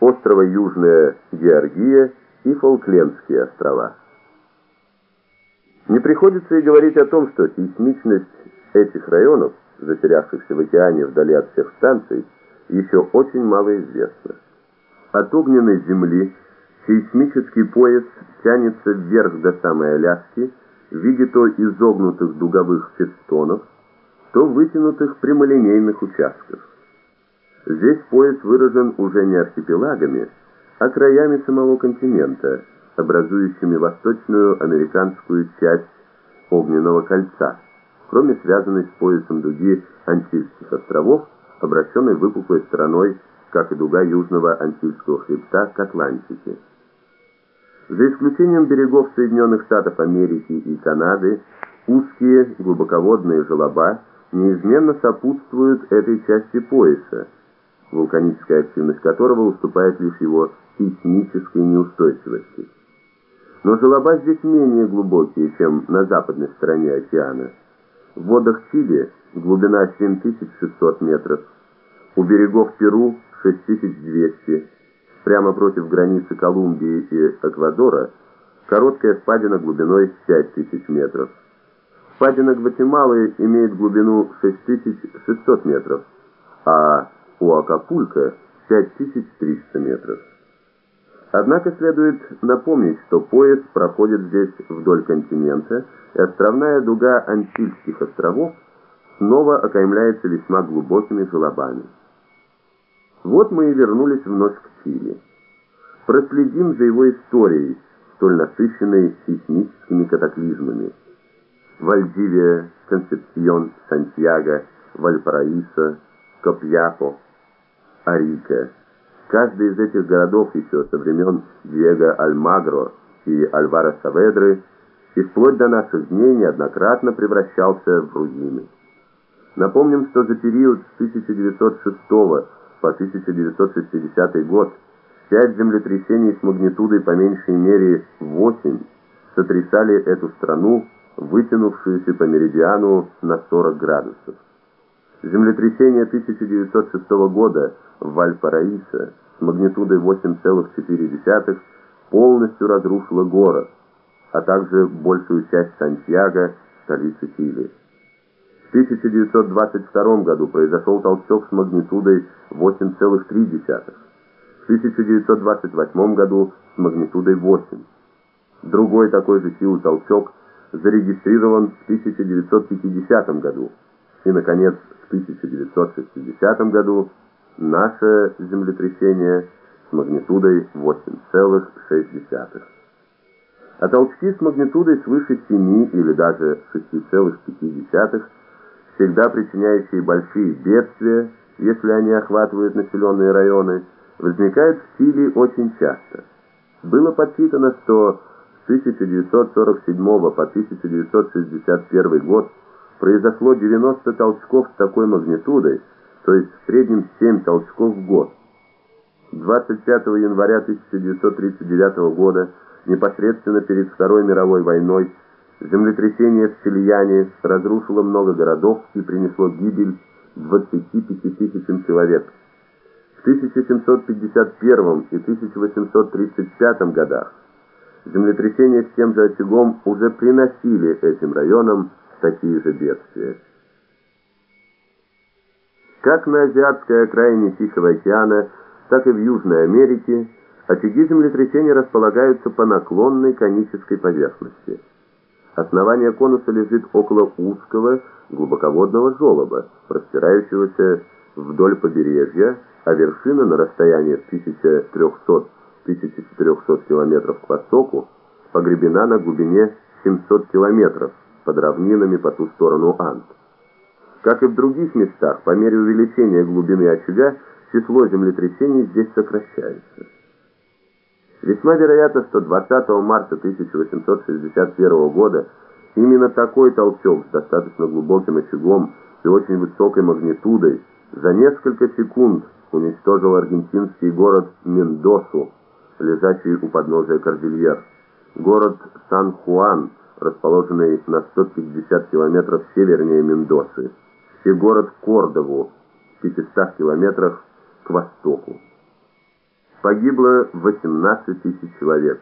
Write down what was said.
острова Южная Георгия и Фолклендские острова. Не приходится и говорить о том, что сейсмичность этих районов, затерявшихся в океане вдали от всех станций, еще очень мало известна. От огненной земли сейсмический пояс тянется вверх до самой Аляски в виде то изогнутых дуговых фестонов, то вытянутых прямолинейных участков. Здесь пояс выражен уже не архипелагами, а краями самого континента, образующими восточную американскую часть огненного кольца, кроме связанной с поясом дуги Антильских островов, обращенной выпуклой стороной, как и дуга южного Антильского хребта к Атлантике. За исключением берегов Соединенных Штатов Америки и Канады, узкие глубоководные желоба неизменно сопутствуют этой части пояса, вулканическая активность которого уступает лишь его сейсмической неустойчивости. Но желоба здесь менее глубокие, чем на западной стороне океана. В водах Чили глубина 7600 метров, у берегов Перу 6200, прямо против границы Колумбии и Эквадора, короткая впадина глубиной 5000 метров. Впадина Гватемалы имеет глубину 6600 метров, а у Акапулько 5300 метров. Однако следует напомнить, что пояс проходит здесь вдоль континента, и островная дуга Антильских островов снова окаймляется весьма глубокими желобами. Вот мы и вернулись вновь к Чили. Проследим за его историей, столь насыщенной сейсмическими катаклизмами. Вальдивия, Концепсион, Сантьяго, Вальпараисо, Копьяпо, Арика. Каждый из этих городов еще со времен Диего Альмагро и Альвара Саведры и вплоть до наших дней неоднократно превращался в руины. Напомним, что за период с 1906 по 1960 год пять землетрясений с магнитудой по меньшей мере 8 сотрясали эту страну, вытянувшуюся по меридиану на 40 градусов. Землетрясение 1906 года в Вальпараисо с магнитудой 8,4 полностью разрушило город, а также большую часть Сантьяго, столицы Чили. В 1922 году произошел толчок с магнитудой 8,3. В 1928 году с магнитудой 8. Другой такой же силы толчок зарегистрирован в 1950 году. И, наконец, в 1960 году наше землетрясение с магнитудой 8,6. А толчки с магнитудой свыше 7 или даже 6,5 всегда причиняющие большие бедствия, если они охватывают населенные районы, возникают в Чили очень часто. Было подсчитано, что с 1947 по 1961 год произошло 90 толчков с такой магнитудой, то есть в среднем 7 толчков в год. 25 января 1939 года, непосредственно перед Второй мировой войной, Землетрясение в Чильяне разрушило много городов и принесло гибель 25 тысячам человек. В 1751 и 1835 годах землетрясения с тем же очагом уже приносили этим районам такие же бедствия. Как на азиатской окраине Тихого океана, так и в Южной Америке очаги землетрясения располагаются по наклонной конической поверхности. Основание конуса лежит около узкого глубоководного желоба, простирающегося вдоль побережья, а вершина на расстоянии 1300-1400 километров к востоку погребена на глубине 700 километров под равнинами по ту сторону Анд. Как и в других местах, по мере увеличения глубины очага, число землетрясений здесь сокращается. Весьма вероятно, что 20 марта 1861 года именно такой толчок с достаточно глубоким очагом и очень высокой магнитудой за несколько секунд уничтожил аргентинский город Мендосу, лежащий у подножия Кордильер, город Сан-Хуан, расположенный на 150 километров севернее Мендосы, и город Кордову, в 500 километрах к востоку. погибло 18 тысяч человек.